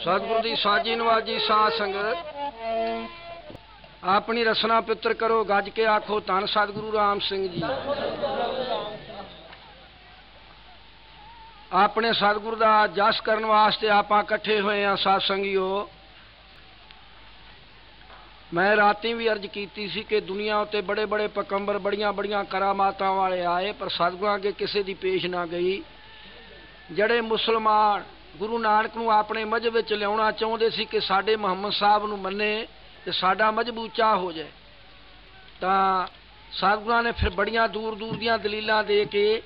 ਸਤਿਗੁਰੂ ਦੀ ਸਾਜੀ ਨਵਾਜੀ ਸਾਧ ਸੰਗਤ। ਆਪਣੀ ਰਸਨਾ ਪਿੱਤਰ ਕਰੋ, ਗੱਜ ਕੇ ਆਖੋ, ਧੰਨ ਸਤਿਗੁਰੂ ਰਾਮ ਸਿੰਘ ਜੀ। ਆਪਣੇ ਸਤਿਗੁਰ ਦਾ ਜਸ ਕਰਨ ਵਾਸਤੇ ਆਪਾਂ ਇਕੱਠੇ ਹੋਏ ਆ ਸਾਧ ਸੰਗਿਓ। ਮੈਂ ਰਾਤੀ ਵੀ ਅਰਜ਼ ਕੀਤੀ ਸੀ ਕਿ ਦੁਨੀਆ ਉੱਤੇ ਬੜੇ ਬੜੇ ਪਕੰਬਰ ਬੜੀਆਂ ਬੜੀਆਂ ਕਰਾਮਾਤਾਂ ਵਾਲੇ ਆਏ, ਪਰ ਸਤਿਗੁਰਾਂ ਅੱਗੇ ਕਿਸੇ ਦੀ ਪੇਸ਼ ਨਾ ਗਈ। ਜਿਹੜੇ ਮੁਸਲਮਾਨ ਗੁਰੂ ਨਾਨਕ ਨੂੰ ਆਪਣੇ ਮਜਬ ਵਿੱਚ ਲਿਆਉਣਾ ਚਾਹੁੰਦੇ ਸੀ ਕਿ ਸਾਡੇ ਮੁਹੰਮਦ ਸਾਹਿਬ ਨੂੰ ਮੰਨੇ ਤੇ ਸਾਡਾ ਮਜਬ ਉੱਚਾ ਹੋ ਜਾਏ, ਤਾਂ ਸਤਿਗੁਰਾਂ ਨੇ ਫਿਰ ਬੜੀਆਂ ਦੂਰ ਦੂਰ ਦੀਆਂ ਦਲੀਲਾਂ ਦੇ ਕੇ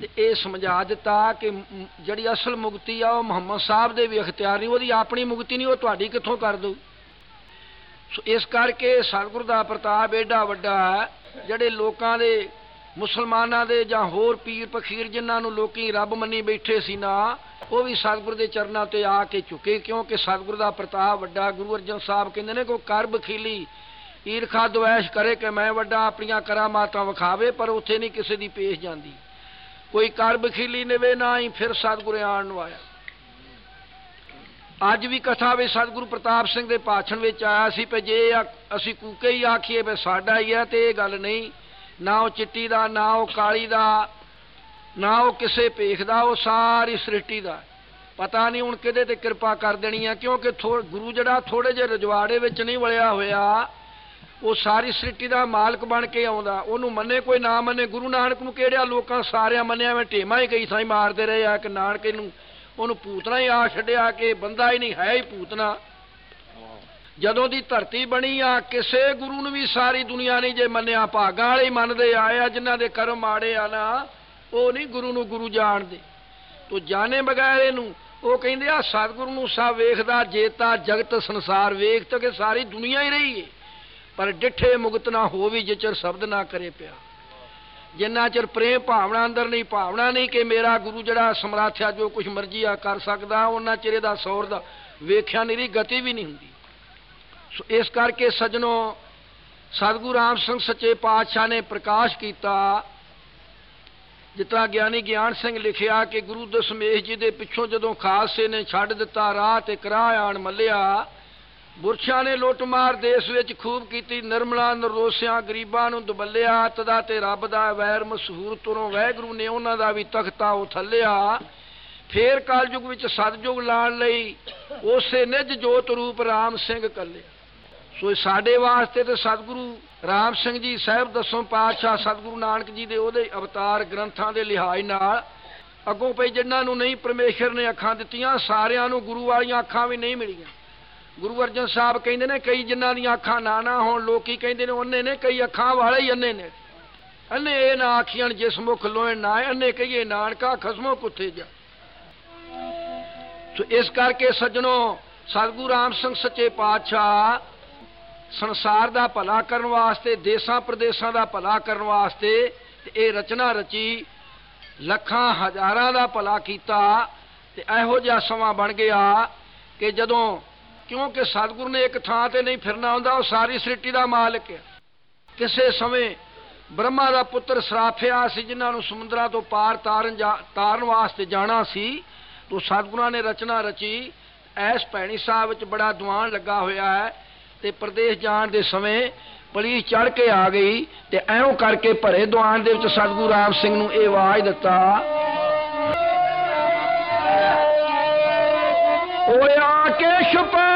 ਤੇ ਇਹ ਸਮਝਾ ਦਿੱਤਾ ਕਿ ਜਿਹੜੀ ਅਸਲ ਮੁਕਤੀ ਆ ਉਹ ਮੁਹੰਮਦ ਸਾਹਿਬ ਦੇ ਵੀ ਅਖਤਿਆਰ ਨਹੀਂ, ਉਹਦੀ ਆਪਣੀ ਮੁਕਤੀ ਨਹੀਂ, ਉਹ ਤੁਹਾਡੀ ਕਿੱਥੋਂ ਕਰ ਦਊ? ਸੋ ਇਸ ਕਰਕੇ ਸਤਿਗੁਰ ਦਾ ਪ੍ਰਤਾਪ ਏਡਾ ਵੱਡਾ ਹੈ, ਜਿਹੜੇ ਲੋਕਾਂ ਦੇ, ਮੁਸਲਮਾਨਾਂ ਦੇ ਜਾਂ ਹੋਰ ਪੀਰ ਪਖੀਰ ਜਿਨ੍ਹਾਂ ਨੂੰ ਲੋਕੀ ਰੱਬ ਮੰਨੀ ਬੈਠੇ ਸੀ ਨਾ, ਉਹ ਵੀ ਸਤਿਗੁਰ ਦੇ ਚਰਨਾਂ ਤੇ ਆ ਕੇ ਝੁਕੇ, ਕਿਉਂਕਿ ਸਤਿਗੁਰ ਦਾ ਪ੍ਰਤਾਪ ਵੱਡਾ। ਗੁਰੂ ਅਰਜਨ ਸਾਹਿਬ ਕਹਿੰਦੇ ਨੇ ਕੋਈ ਕਰ ਬਖੀਲੀ, ਈਰਖਾ ਦੁਐਸ਼ ਕਰੇ ਕਿ ਮੈਂ ਵੱਡਾ, ਆਪਣੀਆਂ ਕਰਾਮਾਤਾਂ ਵਿਖਾਵੇ, ਪਰ ਉੱਥੇ ਨਹੀਂ ਕਿਸੇ ਦੀ ਪੇਸ਼ ਜਾਂਦੀ। ਕੋਈ ਕਰ ਬਖੀਲੀ ਨਵੇਂ ਨਾ ਹੀ ਫਿਰ ਸਤਿਗੁਰ ਆਣ ਨੂੰ ਆਇਆ। ਅੱਜ ਵੀ ਕਥਾ ਵਿੱਚ ਸਤਿਗੁਰੂ ਪ੍ਰਤਾਪ ਸਿੰਘ ਦੇ ਭਾਸ਼ਣ ਵਿੱਚ ਆਇਆ ਸੀ ਕਿ ਜੇ ਅਸੀਂ ਕੂਕੇ ਹੀ ਆਖੀਏ ਵੀ ਸਾਡਾ ਹੀ ਹੈ ਤੇ ਇਹ ਗੱਲ ਨਹੀਂ। ਨਾ ਉਹ ਚਿੱਟੀ ਦਾ, ਨਾ ਉਹ ਕਾਲੀ ਦਾ, ਨਾ ਉਹ ਕਿਸੇ ਭੇਖ ਦਾ, ਉਹ ਸਾਰੀ ਸ੍ਰਿਸ਼ਟੀ ਦਾ। ਪਤਾ ਨਹੀਂ ਹੁਣ ਕਿਹਦੇ ਤੇ ਕਿਰਪਾ ਕਰ ਦੇਣੀ ਆ, ਕਿਉਂਕਿ ਥੋ- ਗੁਰੂ ਜਿਹੜਾ ਥੋੜੇ ਜਿਹੇ ਰਜਵਾੜੇ ਵਿੱਚ ਨਹੀਂ ਵਲਿਆ ਹੋਇਆ, ਉਹ ਸਾਰੀ ਸ੍ਰਿਸ਼ਟੀ ਦਾ ਮਾਲਕ ਬਣ ਕੇ ਆਉਂਦਾ। ਉਹਨੂੰ ਮੰਨੇ ਕੋਈ ਨਾ ਮੰਨੇ, ਗੁਰੂ ਨਾਨਕ ਨੂੰ ਕਿਹੜਿਆ ਲੋਕਾਂ ਸਾਰਿਆਂ ਮੰਨਿਆ ਮੈਂ ਢੇਮਾ ਹੀ ਕਈ ਥਾਈ ਮਾਰਦੇ ਰਹੇ ਆ, ਕਿ ਨਾਨਕ ਨੂੰ ਉਹਨੂੰ ਪੂਤਨਾ ਹੀ ਆ ਛੱਡਿਆ ਕਿ ਬੰਦਾ ਹੀ ਨਹੀਂ, ਹੈ ਹੀ ਪੂਤਨਾ। ਜਦੋਂ ਦੀ ਧਰਤੀ ਬਣੀ ਆ, ਕਿਸੇ ਗੁਰੂ ਨੂੰ ਵੀ ਸਾਰੀ ਦੁਨੀਆ ਨਹੀਂ ਜੇ ਮੰਨਿਆ। ਭਾਗਾਂ ਵਾਲੇ ਮੰਨਦੇ ਆਏ ਆ, ਜਿਨ੍ਹਾਂ ਦੇ ਕਰਮ ਮਾੜੇ ਆ ਨਾ, ਉਹ ਨਹੀਂ ਗੁਰੂ ਨੂੰ ਗੁਰੂ ਜਾਣਦੇ। ਤੋ ਜਾਣੇ ਬਗੈਰ ਇਹਨੂੰ, ਉਹ ਕਹਿੰਦੇ ਆ, ਸਤਿਗੁਰੂ ਨੂੰ ਸਭ ਵੇਖਦਾ, ਜੇਤਾ, ਜਗਤ, ਸੰਸਾਰ ਵੇਖ ਤੇ ਕਿ ਸਾਰੀ ਦੁਨੀਆ ਹੀ ਰਹੀ ਏ। ਪਰ ਡਿੱਠੇ ਮੁਕਤ ਨਾ ਹੋਵੀ ਜਿਚਰ ਸ਼ਬਦ ਨਾ ਕਰੇ ਪਿਆ। ਜਿੰਨਾ ਚਿਰ ਪ੍ਰੇਮ ਭਾਵਨਾ ਅੰਦਰ ਨਹੀਂ, ਭਾਵਨਾ ਨਹੀਂ ਕਿ ਮੇਰਾ ਗੁਰੂ ਜਿਹੜਾ ਸਮਰਾਥਿਆ ਜੋ ਕੁਝ ਮਰਜ਼ੀ ਆ ਕਰ ਸਕਦਾ, ਉਹਨਾਂ ਚਿਰ ਇਹਦਾ ਸੌਰ ਦਾ ਵੇਖਿਆ ਨਹੀਂ ਰਹੀ, ਗਤੀ ਵੀ ਨਹੀਂ ਹੁੰਦੀ। ਸੋ ਇਸ ਕਰਕੇ ਸਜਣੋ, ਸਤਿਗੁਰੂ ਰਾਮ ਸਿੰਘ ਸੱਚੇ ਪਾਤਸ਼ਾਹ ਨੇ ਪ੍ਰਕਾਸ਼ ਕੀਤਾ, ਜਿਤਨਾ ਗਿਆਨੀ ਗਿਆਨ ਸਿੰਘ ਲਿਖਿਆ ਕਿ ਗੁਰੂ ਦਸ਼ਮੇਸ਼ ਜੀ ਦੇ ਪਿੱਛੋਂ ਜਦੋਂ ਖਾਲਸੇ ਨੇ ਛੱਡ ਦਿੱਤਾ, ਰਾਹ ਤੇ ਕਰਾਹ ਆਣ ਮੱਲਿਆ ਬੁਰਸ਼ਾਂ ਨੇ ਲੁੱਟ ਮਾਰ ਦੇਸ਼ ਵਿੱਚ ਖੂਬ ਕੀਤੀ, ਨਿਰਮਲਾ ਨਰੋਸਿਆਂ ਗਰੀਬਾਂ ਨੂੰ ਦਬੱਲਿਆ ਤਦਾ ਤੇ ਰੱਬ ਦਾ, ਵੈਰ ਮਸ਼ਹੂਰ ਤੁਰੋਂ ਵੈਗਰੂ ਨੇ ਉਹਨਾਂ ਦਾ ਵੀ ਤਖਤਾ ਉਹ ਥੱਲਿਆ ਫੇਰ ਕਾਲਯੁਗ ਵਿੱਚ ਸਤਜੁਗ ਲਾਣ ਲਈ ਉਸੇ ਨਿਜ ਜੋਤ ਰੂਪ ਰਾਮ ਸਿੰਘ ਕੱਲਿਆ। ਸੋ ਸਾਡੇ ਵਾਸਤੇ ਤੇ ਸਤਿਗੁਰੂ ਰਾਮ ਸਿੰਘ ਜੀ ਸਾਹਿਬ ਦਸੋਂ ਪਾਤਸ਼ਾਹ ਸਤਿਗੁਰੂ ਨਾਨਕ ਜੀ ਦੇ ਉਹਦੇ ਅਵਤਾਰ ਗ੍ਰੰਥਾਂ ਦੇ ਲਿਹਾਜ਼ ਨਾਲ ਅੱਗੋਂ ਪਈ ਜਿਨ੍ਹਾਂ ਨੂੰ ਨਹੀਂ ਪਰਮੇਸ਼ਰ ਨੇ ਅੱਖਾਂ ਦਿੱਤੀਆਂ, ਸਾਰਿਆਂ ਨੂੰ ਗੁਰੂ ਵਾਲੀਆਂ ਅੱਖਾਂ ਵੀ ਨਹੀਂ ਮਿਲੀਆਂ। ਗੁਰੂ ਅਰਜਨ ਸਾਹਿਬ ਕਹਿੰਦੇ ਨੇ ਕਈ ਜਿਨ੍ਹਾਂ ਦੀਆਂ ਅੱਖਾਂ ਨਾ ਨਾ ਹੋਣ, ਲੋਕੀ ਕਹਿੰਦੇ ਨੇ ਉਹਨੇ ਨੇ ਕਈ ਅੱਖਾਂ ਵਾਲੇ ਹੀ ਅੰਨੇ ਨੇ। ਅੰਨੇ ਇਹ ਨਾ ਆਖੀਆਂ ਜਿਸ ਮੁਖ ਲੋਏ ਨਾ ਅੰਨੇ ਕਹੀਏ, ਨਾਨਕਾ ਖਸਮੋ ਕੁੱਥੇ ਜਾ। ਸੋ ਇਸ ਕਰਕੇ ਸੱਜਣੋ, ਸਤਿਗੁਰੂ ਰਾਮ ਸਿੰਘ ਸੱਚੇ ਪਾਤਸ਼ਾਹ ਸੰਸਾਰ ਦਾ ਭਲਾ ਕਰਨ ਵਾਸਤੇ, ਦੇਸ਼ਾਂ ਪ੍ਰਦੇਸ਼ਾਂ ਦਾ ਭਲਾ ਕਰਨ ਵਾਸਤੇ ਇਹ ਰਚਨਾ ਰਚੀ, ਲੱਖਾਂ ਹਜ਼ਾਰਾਂ ਦਾ ਭਲਾ ਕੀਤਾ ਤੇ ਇਹੋ ਜਿਹਾ ਸਮਾਂ ਬਣ ਗਿਆ ਕਿ ਜਦੋਂ ਕਿਉਂਕਿ ਸਤਿਗੁਰੂ ਨੇ ਇੱਕ ਥਾਂ ਤੇ ਨਹੀਂ ਫਿਰਨਾ ਹੁੰਦਾ, ਉਹ ਸਾਰੀ ਸ੍ਰਿਸ਼ਟੀ ਦਾ ਮਾਲਕ ਹੈ। ਕਿਸੇ ਸਮੇਂ ਬ੍ਰਹਮਾ ਦਾ ਪੁੱਤਰ ਸਰਾਫਿਆ ਸੀ, ਜਿਨ੍ਹਾਂ ਨੂੰ ਸਮੁੰਦਰਾਂ ਤੋਂ ਪਾਰ ਤਾਰਨ ਤਾਰਨ ਵਾਸਤੇ ਜਾਣਾ ਸੀ, ਤੋ ਸਤਿਗੁਰਾਂ ਨੇ ਰਚਨਾ ਰਚੀ। ਐਸ ਭੈਣੀ ਸਾਹਿਬ ਵਿੱਚ ਬੜਾ ਦੀਵਾਨ ਲੱਗਾ ਹੋਇਆ ਹੈ ਤੇ ਪ੍ਰਦੇਸ਼ ਜਾਣ ਦੇ ਸਮੇਂ ਪੁਲਿਸ ਚੜ ਕੇ ਆ ਗਈ ਤੇ ਐਉਂ ਕਰਕੇ ਭਰੇ ਦੀਵਾਨ ਦੇ ਵਿੱਚ ਸਤਿਗੁਰੂ ਰਾਮ ਸਿੰਘ ਨੂੰ ਇਹ ਆਵਾਜ਼ ਦਿੱਤਾ, ਓਏ ਆ ਕੇ ਛਪਾਈ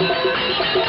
Thank you.